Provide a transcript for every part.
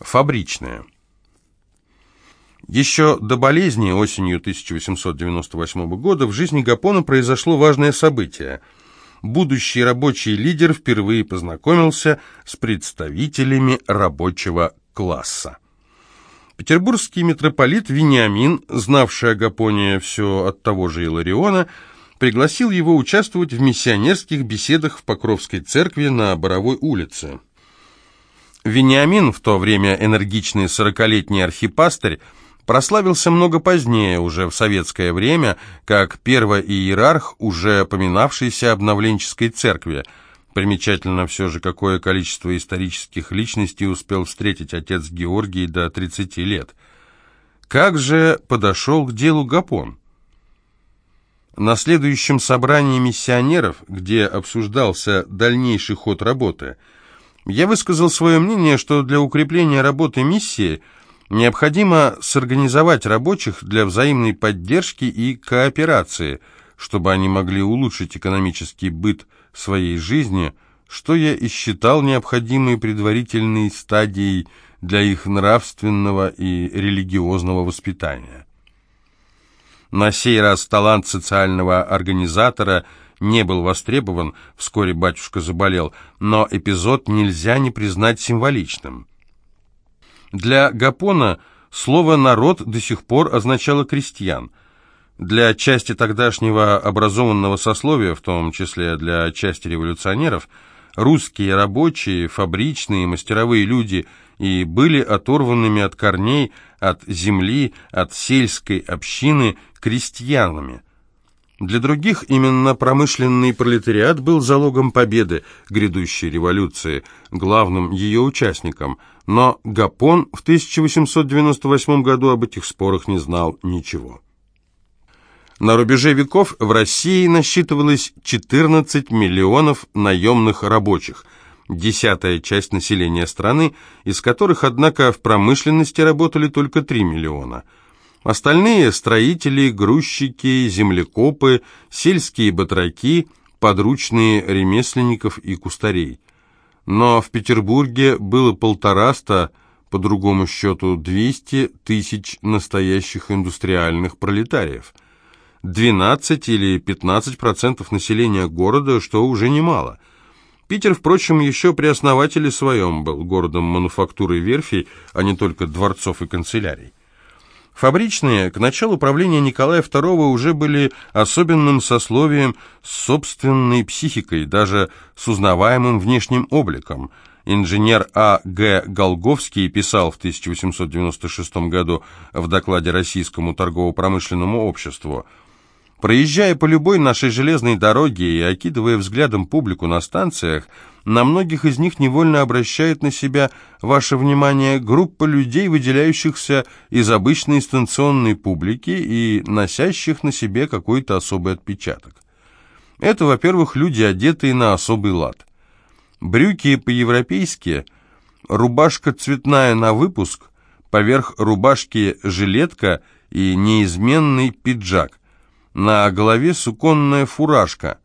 Фабричная. Еще до болезни осенью 1898 года в жизни Гапона произошло важное событие. Будущий рабочий лидер впервые познакомился с представителями рабочего класса. Петербургский митрополит Вениамин, знавший о Гапоне все от того же Илариона, пригласил его участвовать в миссионерских беседах в Покровской церкви на Боровой улице. Вениамин, в то время энергичный сорокалетний архипастырь, прославился много позднее, уже в советское время, как первый иерарх уже поминавшейся обновленческой церкви. Примечательно все же, какое количество исторических личностей успел встретить отец Георгий до 30 лет. Как же подошел к делу Гапон? На следующем собрании миссионеров, где обсуждался дальнейший ход работы, я высказал свое мнение, что для укрепления работы миссии необходимо сорганизовать рабочих для взаимной поддержки и кооперации, чтобы они могли улучшить экономический быт своей жизни, что я и считал необходимой предварительной стадией для их нравственного и религиозного воспитания. На сей раз талант социального организатора не был востребован, вскоре батюшка заболел, но эпизод нельзя не признать символичным. Для Гапона слово «народ» до сих пор означало «крестьян». Для части тогдашнего образованного сословия, в том числе для части революционеров, русские рабочие, фабричные, мастеровые люди и были оторванными от корней, от земли, от сельской общины крестьянами. Для других именно промышленный пролетариат был залогом победы грядущей революции, главным ее участником, но Гапон в 1898 году об этих спорах не знал ничего. На рубеже веков в России насчитывалось 14 миллионов наемных рабочих – десятая часть населения страны, из которых, однако, в промышленности работали только 3 миллиона. Остальные – строители, грузчики, землекопы, сельские батраки, подручные ремесленников и кустарей. Но в Петербурге было полтораста, по другому счету 200 тысяч настоящих индустриальных пролетариев. 12 или 15% населения города, что уже немало – Питер, впрочем, еще при основателе своем был городом мануфактуры верфей, а не только дворцов и канцелярий. Фабричные к началу правления Николая II уже были особенным сословием с собственной психикой, даже с узнаваемым внешним обликом. Инженер А. Г. Голговский писал в 1896 году в докладе Российскому торгово-промышленному обществу – Проезжая по любой нашей железной дороге и окидывая взглядом публику на станциях, на многих из них невольно обращает на себя ваше внимание группа людей, выделяющихся из обычной станционной публики и носящих на себе какой-то особый отпечаток. Это, во-первых, люди, одетые на особый лад. Брюки по-европейски, рубашка цветная на выпуск, поверх рубашки жилетка и неизменный пиджак на голове суконная фуражка.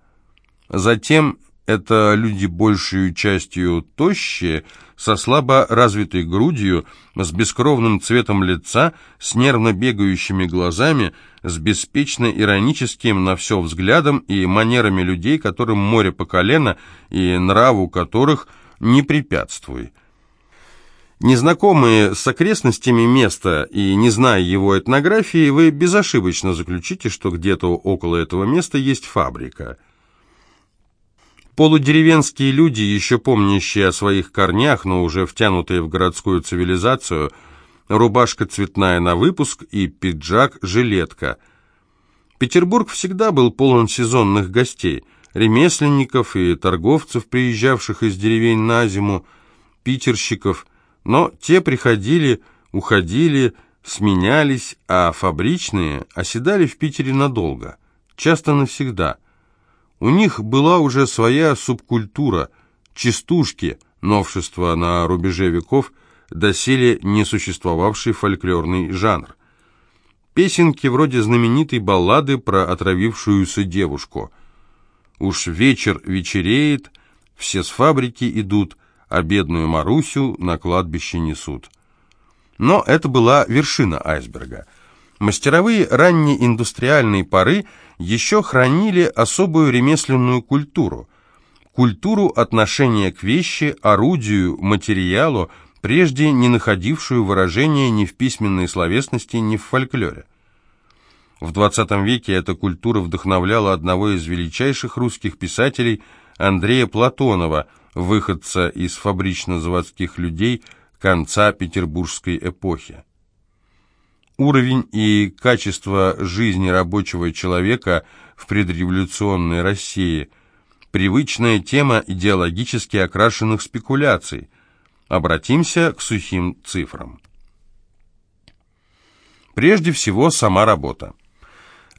Затем это люди большей частью тощие, со слабо развитой грудью, с бескровным цветом лица, с нервно бегающими глазами, с беспечно ироническим на все взглядом и манерами людей, которым море по колено и нраву которых не препятствуй. Незнакомые с окрестностями места и не зная его этнографии, вы безошибочно заключите, что где-то около этого места есть фабрика. Полудеревенские люди, еще помнящие о своих корнях, но уже втянутые в городскую цивилизацию, рубашка цветная на выпуск и пиджак-жилетка. Петербург всегда был полон сезонных гостей, ремесленников и торговцев, приезжавших из деревень на зиму, питерщиков – но те приходили, уходили, сменялись, а фабричные оседали в Питере надолго, часто навсегда. У них была уже своя субкультура, частушки, новшество на рубеже веков, доселе не существовавший фольклорный жанр. Песенки вроде знаменитой баллады про отравившуюся девушку. «Уж вечер вечереет, все с фабрики идут», а бедную Марусю на кладбище несут. Но это была вершина айсберга. Мастеровые ранней индустриальной поры еще хранили особую ремесленную культуру. Культуру отношения к вещи, орудию, материалу, прежде не находившую выражения ни в письменной словесности, ни в фольклоре. В XX веке эта культура вдохновляла одного из величайших русских писателей Андрея Платонова, выходца из фабрично-заводских людей конца петербургской эпохи. Уровень и качество жизни рабочего человека в предреволюционной России – привычная тема идеологически окрашенных спекуляций. Обратимся к сухим цифрам. Прежде всего, сама работа.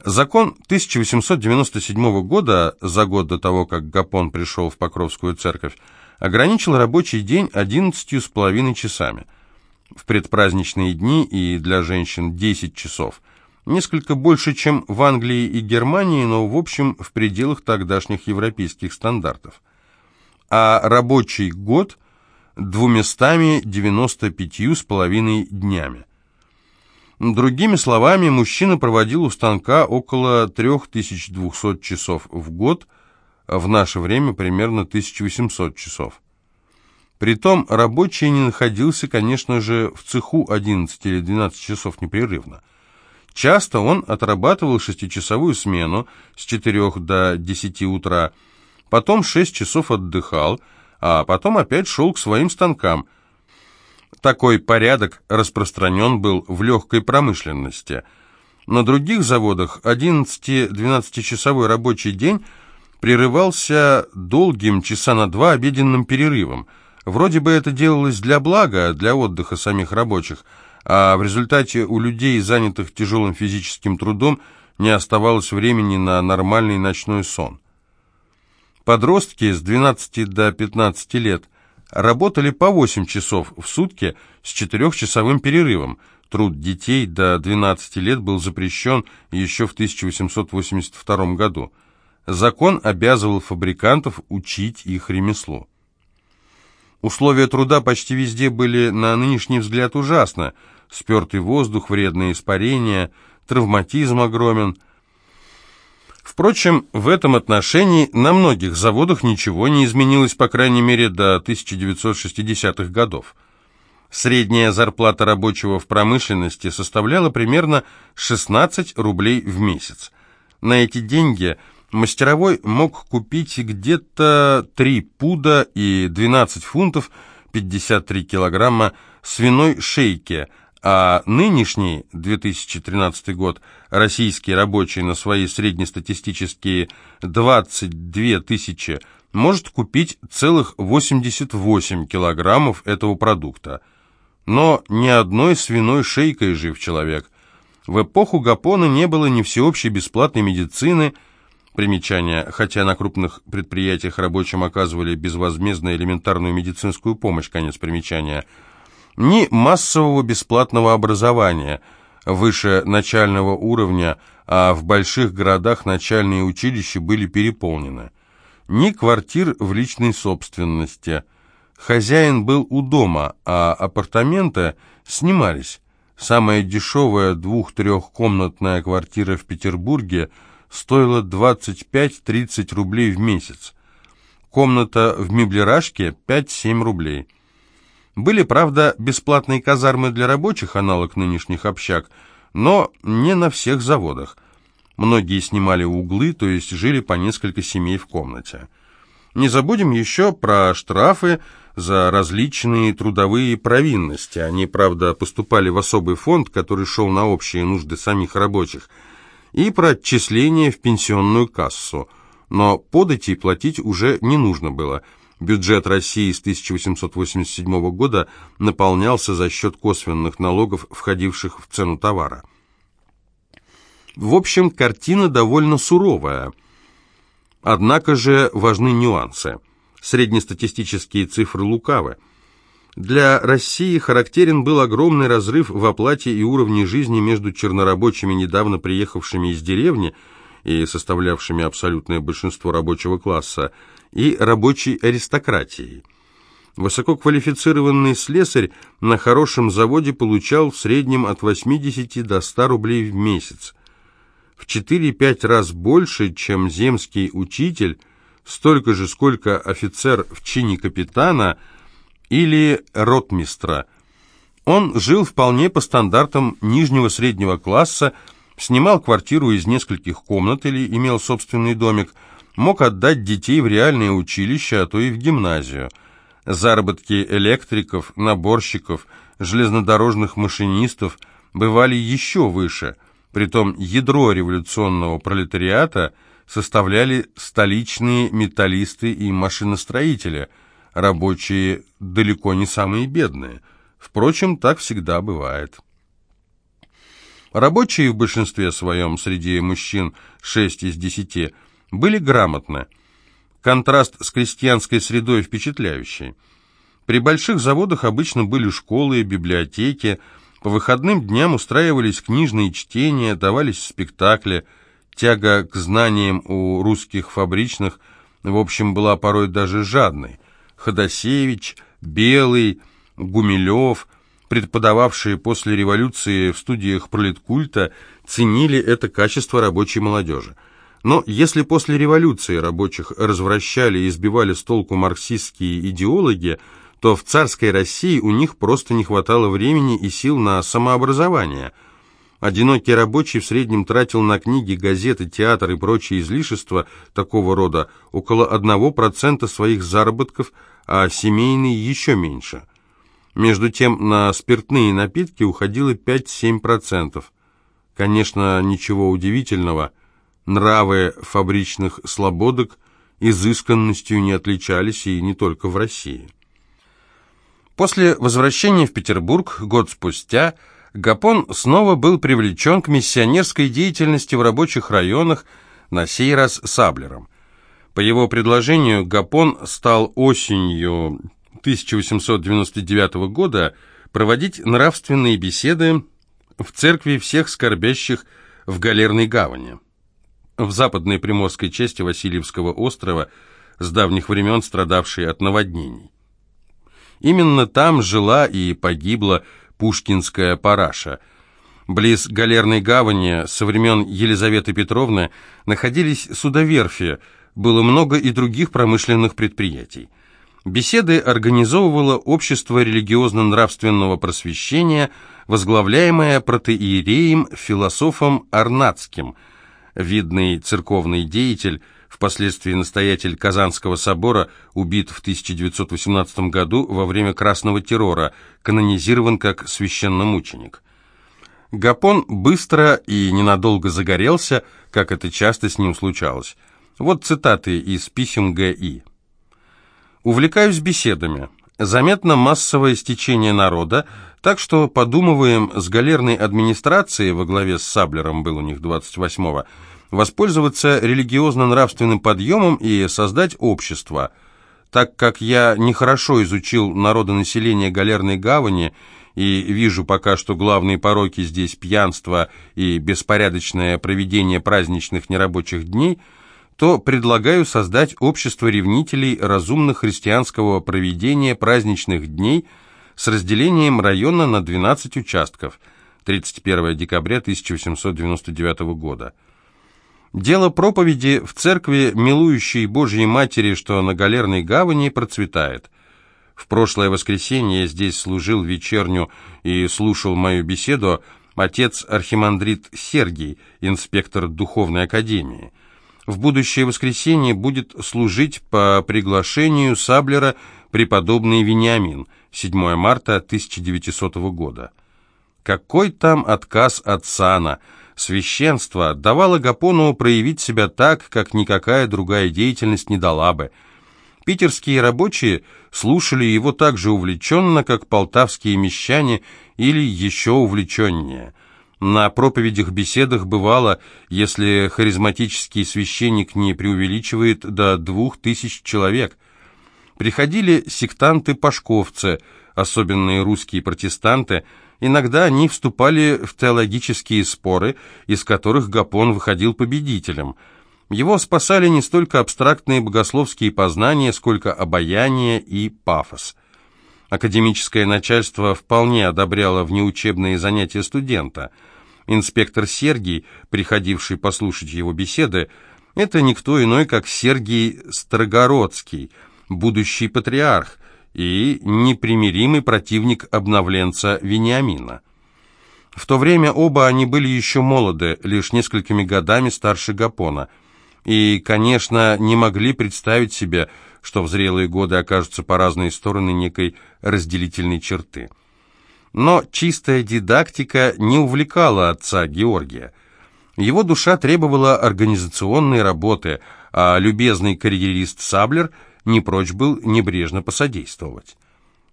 Закон 1897 года, за год до того, как Гапон пришел в Покровскую церковь, ограничил рабочий день 11 с половиной часами. В предпраздничные дни и для женщин 10 часов. Несколько больше, чем в Англии и Германии, но в общем в пределах тогдашних европейских стандартов. А рабочий год двуместами 95 с половиной днями. Другими словами, мужчина проводил у станка около 3200 часов в год, в наше время примерно 1800 часов. Притом рабочий не находился, конечно же, в цеху 11 или 12 часов непрерывно. Часто он отрабатывал шестичасовую смену с 4 до 10 утра, потом 6 часов отдыхал, а потом опять шел к своим станкам – такой порядок распространен был в легкой промышленности. На других заводах 11-12-часовой рабочий день прерывался долгим часа на два обеденным перерывом. Вроде бы это делалось для блага, для отдыха самих рабочих, а в результате у людей, занятых тяжелым физическим трудом, не оставалось времени на нормальный ночной сон. Подростки с 12 до 15 лет – работали по 8 часов в сутки с четырехчасовым перерывом. Труд детей до 12 лет был запрещен еще в 1882 году. Закон обязывал фабрикантов учить их ремеслу. Условия труда почти везде были, на нынешний взгляд, ужасно. Спертый воздух, вредные испарения, травматизм огромен – Впрочем, в этом отношении на многих заводах ничего не изменилось, по крайней мере, до 1960-х годов. Средняя зарплата рабочего в промышленности составляла примерно 16 рублей в месяц. На эти деньги мастеровой мог купить где-то 3 пуда и 12 фунтов 53 килограмма свиной шейки – а нынешний, 2013 год, российский рабочий на свои среднестатистические 22 тысячи может купить целых 88 килограммов этого продукта. Но ни одной свиной шейкой жив человек. В эпоху Гапона не было ни всеобщей бесплатной медицины, примечания, хотя на крупных предприятиях рабочим оказывали безвозмездно элементарную медицинскую помощь, конец примечания – ни массового бесплатного образования выше начального уровня, а в больших городах начальные училища были переполнены, ни квартир в личной собственности. Хозяин был у дома, а апартаменты снимались. Самая дешевая двух-трехкомнатная квартира в Петербурге стоила 25-30 рублей в месяц. Комната в меблерашке 5-7 рублей. Были, правда, бесплатные казармы для рабочих, аналог нынешних общак, но не на всех заводах. Многие снимали углы, то есть жили по несколько семей в комнате. Не забудем еще про штрафы за различные трудовые провинности. Они, правда, поступали в особый фонд, который шел на общие нужды самих рабочих, и про отчисления в пенсионную кассу. Но подати платить уже не нужно было – Бюджет России с 1887 года наполнялся за счет косвенных налогов, входивших в цену товара. В общем, картина довольно суровая. Однако же важны нюансы. Среднестатистические цифры лукавы. Для России характерен был огромный разрыв в оплате и уровне жизни между чернорабочими, недавно приехавшими из деревни и составлявшими абсолютное большинство рабочего класса, и рабочей аристократией. Высококвалифицированный слесарь на хорошем заводе получал в среднем от 80 до 100 рублей в месяц. В 4-5 раз больше, чем земский учитель, столько же, сколько офицер в чине капитана или ротмистра. Он жил вполне по стандартам нижнего среднего класса, снимал квартиру из нескольких комнат или имел собственный домик, мог отдать детей в реальное училище, а то и в гимназию – Заработки электриков, наборщиков, железнодорожных машинистов бывали еще выше, притом ядро революционного пролетариата составляли столичные металлисты и машиностроители, рабочие далеко не самые бедные. Впрочем, так всегда бывает. Рабочие в большинстве своем среди мужчин 6 из 10 были грамотны – Контраст с крестьянской средой впечатляющий. При больших заводах обычно были школы и библиотеки, по выходным дням устраивались книжные чтения, давались спектакли. Тяга к знаниям у русских фабричных, в общем, была порой даже жадной. Ходосевич, Белый, Гумилев, преподававшие после революции в студиях пролеткульта, ценили это качество рабочей молодежи. Но если после революции рабочих развращали и избивали с толку марксистские идеологи, то в царской России у них просто не хватало времени и сил на самообразование. Одинокий рабочий в среднем тратил на книги, газеты, театр и прочие излишества такого рода около 1% своих заработков, а семейный еще меньше. Между тем на спиртные напитки уходило 5-7%. Конечно, ничего удивительного – Нравы фабричных слободок изысканностью не отличались и не только в России. После возвращения в Петербург год спустя Гапон снова был привлечен к миссионерской деятельности в рабочих районах, на сей раз саблером. По его предложению Гапон стал осенью 1899 года проводить нравственные беседы в церкви всех скорбящих в Галерной гавани в западной приморской части Васильевского острова, с давних времен страдавшей от наводнений. Именно там жила и погибла пушкинская параша. Близ Галерной гавани со времен Елизаветы Петровны находились судоверфи, было много и других промышленных предприятий. Беседы организовывало общество религиозно-нравственного просвещения, возглавляемое протеиереем философом Арнацким – видный церковный деятель, впоследствии настоятель Казанского собора, убит в 1918 году во время Красного террора, канонизирован как священномученик. Гапон быстро и ненадолго загорелся, как это часто с ним случалось. Вот цитаты из писем Г.И. «Увлекаюсь беседами. Заметно массовое стечение народа, так что подумываем с галерной администрацией, во главе с Саблером был у них 28-го, воспользоваться религиозно-нравственным подъемом и создать общество. Так как я нехорошо изучил народонаселение Галерной гавани и вижу пока что главные пороки здесь пьянство и беспорядочное проведение праздничных нерабочих дней, то предлагаю создать общество ревнителей разумно христианского проведения праздничных дней с разделением района на 12 участков. 31 декабря 1899 года. Дело проповеди в церкви, милующей Божьей Матери, что на Галерной гавани процветает. В прошлое воскресенье здесь служил вечерню и слушал мою беседу отец архимандрит Сергий, инспектор духовной академии. В будущее воскресенье будет служить по приглашению Саблера преподобный Вениамин, 7 марта 1900 года. Какой там отказ от сана – Священство давало Гапону проявить себя так, как никакая другая деятельность не дала бы. Питерские рабочие слушали его так же увлеченно, как полтавские мещане или еще увлеченнее. На проповедях-беседах бывало, если харизматический священник не преувеличивает, до двух тысяч человек. Приходили сектанты-пашковцы, особенные русские протестанты, Иногда они вступали в теологические споры, из которых Гапон выходил победителем. Его спасали не столько абстрактные богословские познания, сколько обаяние и пафос – Академическое начальство вполне одобряло внеучебные занятия студента. Инспектор Сергий, приходивший послушать его беседы, это никто иной, как Сергий Строгородский, будущий патриарх и непримиримый противник обновленца Вениамина. В то время оба они были еще молоды, лишь несколькими годами старше Гапона, и, конечно, не могли представить себе, что в зрелые годы окажутся по разные стороны некой разделительной черты. Но чистая дидактика не увлекала отца Георгия. Его душа требовала организационной работы, а любезный карьерист Саблер не прочь был небрежно посодействовать.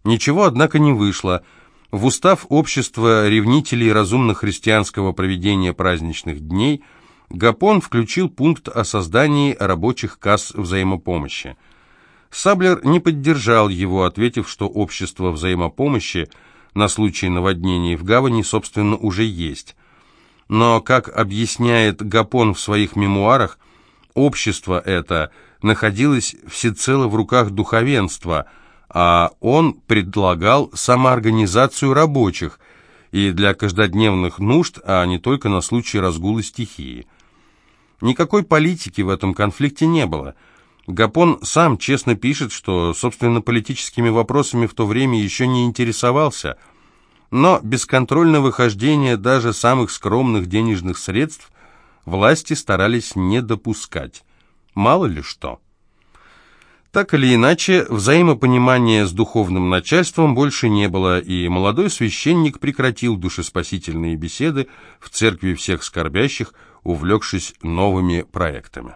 Ничего, однако, не вышло. В устав общества ревнителей разумно христианского проведения праздничных дней Гапон включил пункт о создании рабочих касс взаимопомощи. Саблер не поддержал его, ответив, что общество взаимопомощи на случай наводнений в гавани, собственно, уже есть. Но, как объясняет Гапон в своих мемуарах, общество это находилось всецело в руках духовенства, а он предлагал самоорганизацию рабочих и для каждодневных нужд, а не только на случай разгула стихии. Никакой политики в этом конфликте не было. Гапон сам честно пишет, что, собственно, политическими вопросами в то время еще не интересовался – но бесконтрольного выхождение даже самых скромных денежных средств власти старались не допускать. Мало ли что. Так или иначе, взаимопонимания с духовным начальством больше не было, и молодой священник прекратил душеспасительные беседы в церкви всех скорбящих, увлекшись новыми проектами.